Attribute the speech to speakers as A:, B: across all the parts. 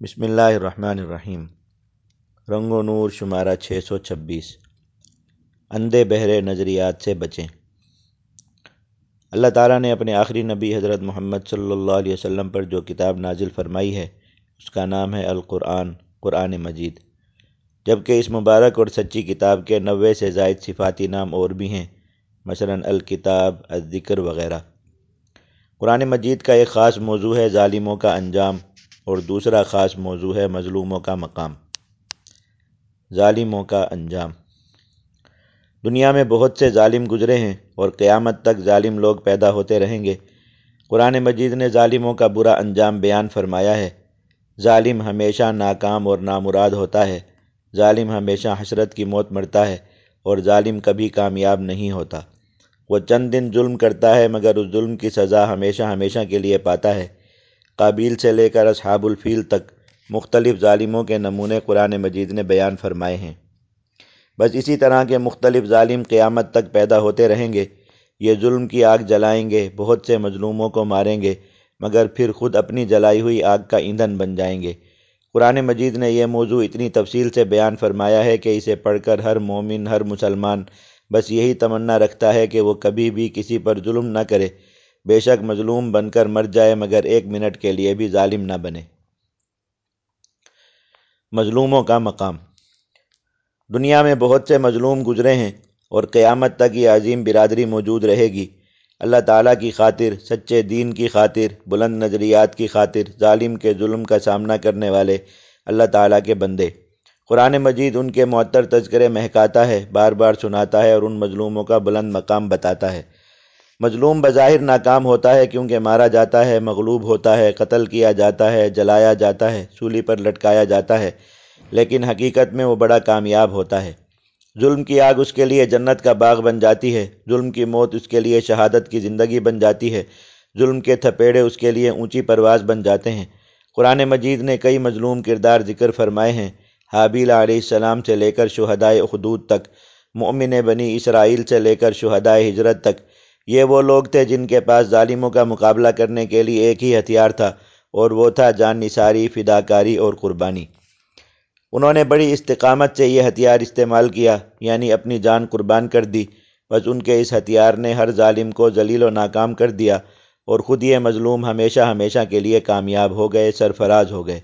A: بسم اللہ الرحمن الرحیم۔ رنگ و نور شمارہ چھ سو چھبیس۔ اندھے بہرے نظریات سے بچیں۔ اللہ تعالیٰ نے اپنے آخری نبی حضرت محمد صلی اللہ علیہ وسلم پر جو کتاب نازل فرمائی ہے، اس کا نام ہے القرآن، قرآن مجید۔ جبکہ اس مبارک اور سچی کتاب کے نوے سے زائد صفاتی نام اور بھی ہیں، مثلا الکتاب، الذکر وغیرہ۔ قرآن مجید کا ایک خاص موضوع ہے ظالموں کا انجام۔ اور دوسرا خاص موضوع ہے مظلوموں کا مقام۔ ظالموں کا انجام۔ دنیا میں بہت سے ظالم گزرے ہیں اور قیامت تک ظالم لوگ پیدا ہوتے رہیں گے۔ قرآن مجید نے ظالموں کا برا انجام بیان فرمایا ہے۔ ظالم ہمیشہ ناکام اور نامراد ہوتا ہے۔ ظالم ہمیشہ حسرت کی موت مرتا ہے اور ظالم کبھی کامیاب نہیں ہوتا۔ وہ چند دن ظلم کرتا ہے مگر اس ظلم کی سزا ہمیشہ ہمیشہ کے لیے پاتا ہے۔ قابیل سے لے کر اصحاب الفیل تک مختلف ظالموں کے نمونے قرآن مجید نے بیان فرمائے ہیں۔ بس اسی طرح کے مختلف ظالم قیامت تک پیدا ہوتے رہیں گے۔ یہ ظلم کی آگ جلائیں گے، بہت سے مظلوموں کو ماریں گے، مگر پھر خود اپنی جلائی ہوئی آگ کا ایندھن بن جائیں گے۔ قرآن مجید نے یہ موضوع اتنی تفصیل سے بیان فرمایا ہے کہ اسے پڑھ کر ہر مومن، ہر مسلمان بس یہی تمنا رکھتا ہے کہ وہ کبھی بھی کسی پر ظلم نہ کرے۔ بے شک مظلوم بن کر مر جائے مگر ایک منٹ کے لیے بھی ظالم نہ بنے۔ مظلوموں کا مقام۔ دنیا میں بہت سے مظلوم گزرے ہیں اور قیامت تک یہ عظیم برادری موجود رہے گی۔ اللہ تعالیٰ کی خاطر، سچے دین کی خاطر، بلند نظریات کی خاطر، ظالم کے ظلم کا سامنا کرنے والے اللہ تعالیٰ کے بندے۔ قرآن مجید ان کے معطر تذکرے مہکاتا ہے، بار بار سناتا ہے اور ان مظلوموں کا بلند مقام بتاتا ہے۔ مظلوم بظاہر ناکام ہوتا ہے کیونکہ مارا جاتا ہے، مغلوب ہوتا ہے، قتل کیا جاتا ہے، جلایا جاتا ہے، سولی پر لٹکایا جاتا ہے۔ لیکن حقیقت میں وہ بڑا کامیاب ہوتا ہے۔ ظلم کی آگ اس کے لیے جنت کا باغ بن جاتی ہے۔ ظلم کی موت اس کے لیے شہادت کی زندگی بن جاتی ہے۔ ظلم کے تھپیڑے اس کے لیے اونچی پرواز بن جاتے ہیں۔ قرآن مجید نے کئی مظلوم کردار ذکر فرمائے ہیں۔ حابیل علیہ السلام سے لے کر شہدائے حدود تک، مؤمن بنی اسرائیل سے لے کر شہدائے ہجرت تک یہ وہ لوگ تھے جن کے پاس ظالموں کا مقابلہ کرنے کے لیے ایک ہی ہتھیار تھا، اور وہ تھا جان نثاری، فداکاری اور قربانی۔ انہوں نے بڑی استقامت سے یہ ہتھیار استعمال کیا یعنی اپنی جان قربان کر دی۔ بس ان کے اس ہتھیار نے ہر ظالم کو ذلیل و ناکام کر دیا، اور خود یہ مظلوم ہمیشہ ہمیشہ کے لیے کامیاب ہو گئے، سرفراز ہو گئے۔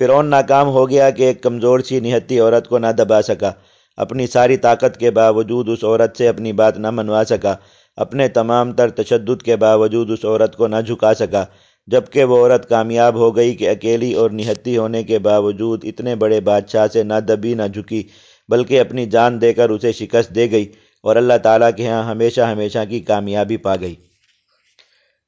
A: فرعون ناکام ہو گیا کہ ایک کمزور سی نہتی عورت کو نہ دبا سکا، اپنی ساری طاقت کے باوجود اس عورت سے اپنی بات نہ منوا سکا۔ اپنے تمام تر تشدد کے باوجود اس عورت کو نہ جھکا سکا، جبکہ وہ عورت کامیاب ہو گئی کہ اکیلی اور نہتی ہونے کے باوجود اتنے بڑے بادشاہ سے نہ دبی نہ جھکی، بلکہ اپنی جان دے کر اسے شکست دے گئی اور اللہ تعالیٰ کے ہاں ہمیشہ ہمیشہ کی کامیابی پا گئی۔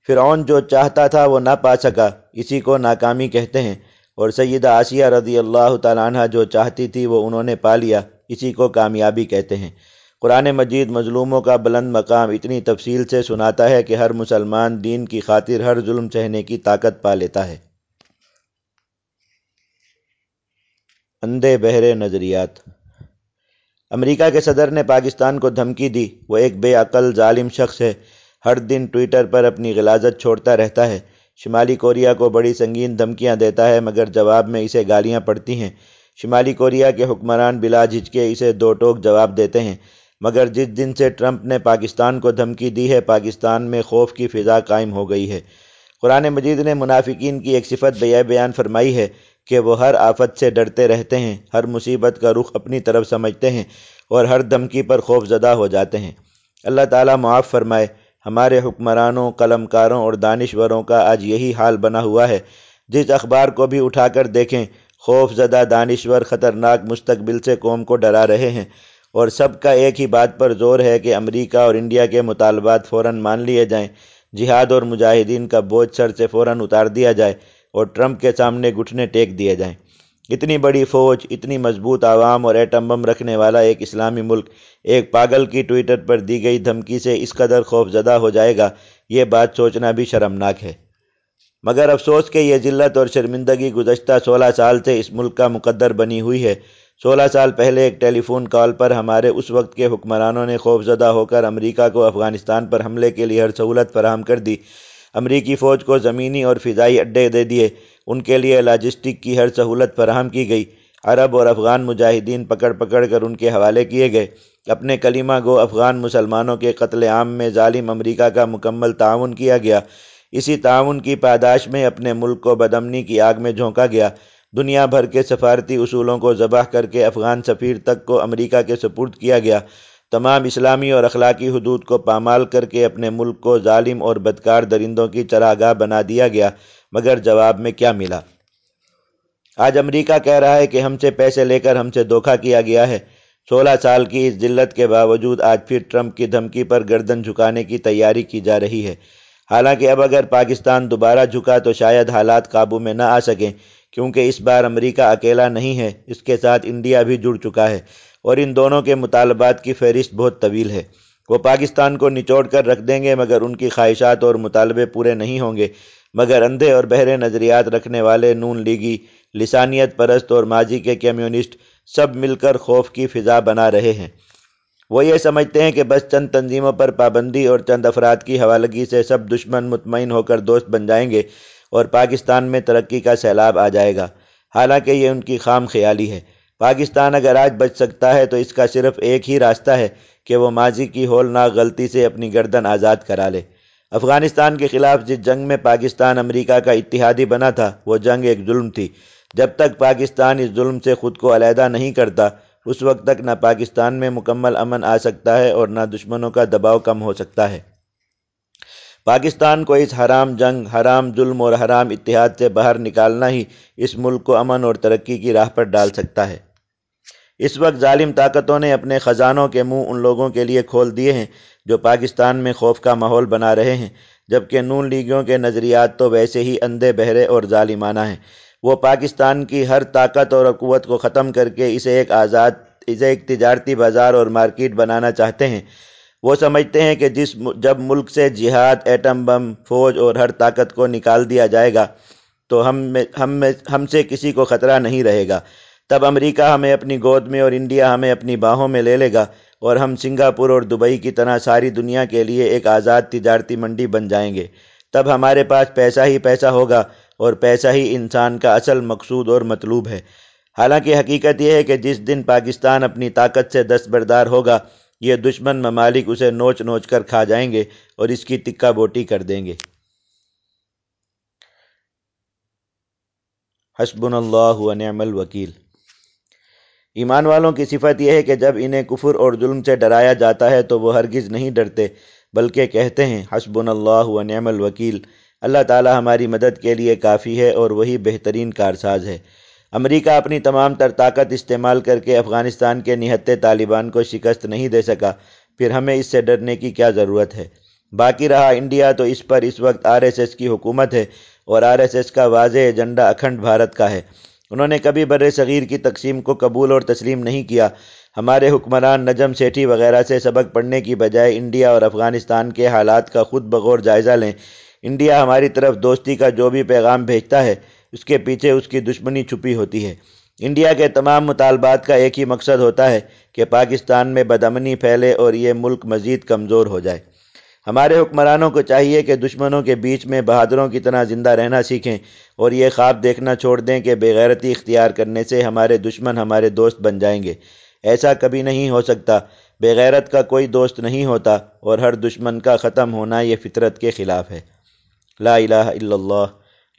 A: فرعون جو چاہتا تھا وہ نہ پا سکا، اسی کو ناکامی کہتے ہیں۔ اور سیدہ آسیہ رضی اللہ تعالیٰ عنہ جو چاہتی تھی وہ انہوں نے پا لیا، اسی کو کامیابی کہتے ہیں۔ قرآن مجید مظلوموں کا بلند مقام اتنی تفصیل سے سناتا ہے کہ ہر مسلمان دین کی خاطر ہر ظلم سہنے کی طاقت پا لیتا ہے۔ اندھے بہرے نظریات۔ امریکہ کے صدر نے پاکستان کو دھمکی دی۔ وہ ایک بے عقل ظالم شخص ہے۔ ہر دن ٹویٹر پر اپنی غلازت چھوڑتا رہتا ہے۔ شمالی کوریا کو بڑی سنگین دھمکیاں دیتا ہے، مگر جواب میں اسے گالیاں پڑتی ہیں۔ شمالی کوریا کے حکمران بلا جھجکے اسے دو ٹوک جواب دیتے ہیں۔ مگر جس دن سے ٹرمپ نے پاکستان کو دھمکی دی ہے، پاکستان میں خوف کی فضا قائم ہو گئی ہے۔ قرآن مجید نے منافقین کی ایک صفت بیا، بیان فرمائی ہے کہ وہ ہر آفت سے ڈرتے رہتے ہیں، ہر مصیبت کا رخ اپنی طرف سمجھتے ہیں اور ہر دھمکی پر خوف زدہ ہو جاتے ہیں۔ اللہ تعالیٰ معاف فرمائے۔ ہمارے حکمرانوں قلم کاروں اور دانشوروں کا آج یہی حال بنا ہوا ہے۔ جس اخبار کو بھی اٹھا کر دیکھیں، خوف زدہ دانشور خطرناک مستقبل سے قوم کو ڈرا رہے ہیں۔ اور سب کا ایک ہی بات پر زور ہے کہ امریکہ اور انڈیا کے مطالبات فوراً مان لیے جائیں۔ جہاد اور مجاہدین کا بوجھ سر سے فوراً اتار دیا جائے اور ٹرمپ کے سامنے گھٹنے ٹیک دیے جائیں۔ اتنی بڑی فوج، اتنی مضبوط عوام اور ایٹم بم رکھنے والا ایک اسلامی ملک، ایک پاگل کی ٹویٹر پر دی گئی دھمکی سے اس قدر خوف زدہ ہو جائے گا، یہ بات سوچنا بھی شرمناک ہے۔ مگر افسوس کہ یہ ذلت اور شرمندگی گزشتہ سولہ سال سے اس ملک کا مقدر بنی ہوئی ہے۔ سولہ سال پہلے ایک ٹیلی فون کال پر ہمارے اس وقت کے حکمرانوں نے خوف زدہ ہو کر امریکہ کو افغانستان پر حملے کے لیے ہر سہولت فراہم کر دی۔ امریکی فوج کو زمینی اور فضائی اڈے دے دیے۔ ان کے لیے لاجسٹک کی ہر سہولت فراہم کی گئی۔ عرب اور افغان مجاہدین پکڑ پکڑ کر ان کے حوالے کیے گئے۔ اپنے کلمہ گو افغان مسلمانوں کے قتل عام میں ظالم امریکہ کا مکمل تعاون کیا گیا۔ اسی تعاون کی پاداش میں اپنے ملک کو بدمنی کی آگ میں جھونکا گیا۔ دنیا بھر کے سفارتی اصولوں کو ذبح کر کے افغان سفیر تک کو امریکہ کے سپرد کیا گیا۔ تمام اسلامی اور اخلاقی حدود کو پامال کر کے اپنے ملک کو ظالم اور بدکار درندوں کی چراگاہ بنا دیا گیا، مگر جواب میں کیا ملا؟ آج امریکہ کہہ رہا ہے کہ ہم سے پیسے لے کر ہم سے دھوکہ کیا گیا ہے۔ سولہ سال کی اس ذلت کے باوجود آج پھر ٹرمپ کی دھمکی پر گردن جھکانے کی تیاری کی جا رہی ہے۔ حالانکہ اب اگر پاکستان دوبارہ جھکا تو شاید حالات قابو میں نہ آ سکیں۔ کیونکہ اس بار امریکہ اکیلا نہیں ہے، اس کے ساتھ انڈیا بھی جڑ چکا ہے اور ان دونوں کے مطالبات کی فہرست بہت طویل ہے۔ وہ پاکستان کو نچوڑ کر رکھ دیں گے مگر ان کی خواہشات اور مطالبے پورے نہیں ہوں گے۔ مگر اندھے اور بہرے نظریات رکھنے والے نون لیگی، لسانیت پرست اور ماضی کے کمیونسٹ سب مل کر خوف کی فضا بنا رہے ہیں۔ وہ یہ سمجھتے ہیں کہ بس چند تنظیموں پر پابندی اور چند افراد کی حوالگی سے سب دشمن مطمئن ہو کر دوست بن جائیں گے۔ اور پاکستان میں ترقی کا سیلاب آ جائے گا۔ حالانکہ یہ ان کی خام خیالی ہے۔ پاکستان اگر آج بچ سکتا ہے تو اس کا صرف ایک ہی راستہ ہے کہ وہ ماضی کی ہولناک غلطی سے اپنی گردن آزاد کرا لے۔ افغانستان کے خلاف جس جنگ میں پاکستان امریکہ کا اتحادی بنا تھا، وہ جنگ ایک ظلم تھی۔ جب تک پاکستان اس ظلم سے خود کو علیحدہ نہیں کرتا، اس وقت تک نہ پاکستان میں مکمل امن آ سکتا ہے اور نہ دشمنوں کا دباؤ کم ہو سکتا ہے۔ پاکستان کو اس حرام جنگ، حرام ظلم اور حرام اتحاد سے باہر نکالنا ہی اس ملک کو امن اور ترقی کی راہ پر ڈال سکتا ہے۔ اس وقت ظالم طاقتوں نے اپنے خزانوں کے منہ ان لوگوں کے لیے کھول دیے ہیں جو پاکستان میں خوف کا ماحول بنا رہے ہیں، جبکہ نون لیگیوں کے نظریات تو ویسے ہی اندھے بہرے اور ظالمانہ ہیں۔ وہ پاکستان کی ہر طاقت اور قوت کو ختم کر کے اسے ایک آزاد، اسے ایک تجارتی بازار اور مارکیٹ بنانا چاہتے ہیں۔ وہ سمجھتے ہیں کہ جس جب ملک سے جہاد، ایٹم بم، فوج اور ہر طاقت کو نکال دیا جائے گا، تو ہم میں ہم میں، ہم سے کسی کو خطرہ نہیں رہے گا۔ تب امریکہ ہمیں اپنی گود میں اور انڈیا ہمیں اپنی باہوں میں لے لے گا اور ہم سنگاپور اور دبئی کی طرح ساری دنیا کے لیے ایک آزاد تجارتی منڈی بن جائیں گے۔ تب ہمارے پاس پیسہ ہی پیسہ ہوگا اور پیسہ ہی انسان کا اصل مقصود اور مطلوب ہے۔ حالانکہ حقیقت یہ ہے کہ جس دن پاکستان اپنی طاقت سے دستبردار ہوگا یہ دشمن ممالک اسے نوچ نوچ کر کھا جائیں گے اور اس کی تکہ بوٹی کر دیں گے۔ حسبن اللہ و نعم الوکیل۔ ایمان والوں کی صفت یہ ہے کہ جب انہیں کفر اور ظلم سے ڈرایا جاتا ہے تو وہ ہرگز نہیں ڈرتے، بلکہ کہتے ہیں حسبن اللہ و نعم الوکیل۔ اللہ تعالی ہماری مدد کے لیے کافی ہے اور وہی بہترین کارساز ہے۔ امریکہ اپنی تمام تر طاقت استعمال کر کے افغانستان کے نہتے طالبان کو شکست نہیں دے سکا۔ پھر ہمیں اس سے ڈرنے کی کیا ضرورت ہے؟ باقی رہا انڈیا تو اس پر اس وقت آر ایس ایس کی حکومت ہے اور آر ایس ایس کا واضح ایجنڈا اکھنڈ بھارت کا ہے۔ انہوں نے کبھی بر صغیر کی تقسیم کو قبول اور تسلیم نہیں کیا۔ ہمارے حکمران نجم سیٹھی وغیرہ سے سبق پڑھنے کی بجائے انڈیا اور افغانستان کے حالات کا خود بغور جائزہ لیں۔ انڈیا ہماری طرف دوستی کا جو بھی پیغام بھیجتا ہے اس کے پیچھے اس کی دشمنی چھپی ہوتی ہے۔ انڈیا کے تمام مطالبات کا ایک ہی مقصد ہوتا ہے کہ پاکستان میں بدامنی پھیلے اور یہ ملک مزید کمزور ہو جائے۔ ہمارے حکمرانوں کو چاہیے کہ دشمنوں کے بیچ میں بہادروں کی طرح زندہ رہنا سیکھیں اور یہ خواب دیکھنا چھوڑ دیں کہ بےغیرتی اختیار کرنے سے ہمارے دشمن ہمارے دوست بن جائیں گے۔ ایسا کبھی نہیں ہو سکتا۔ بےغیرت کا کوئی دوست نہیں ہوتا اور ہر دشمن کا ختم ہونا یہ فطرت کے خلاف ہے۔ لا الہ الا اللہ۔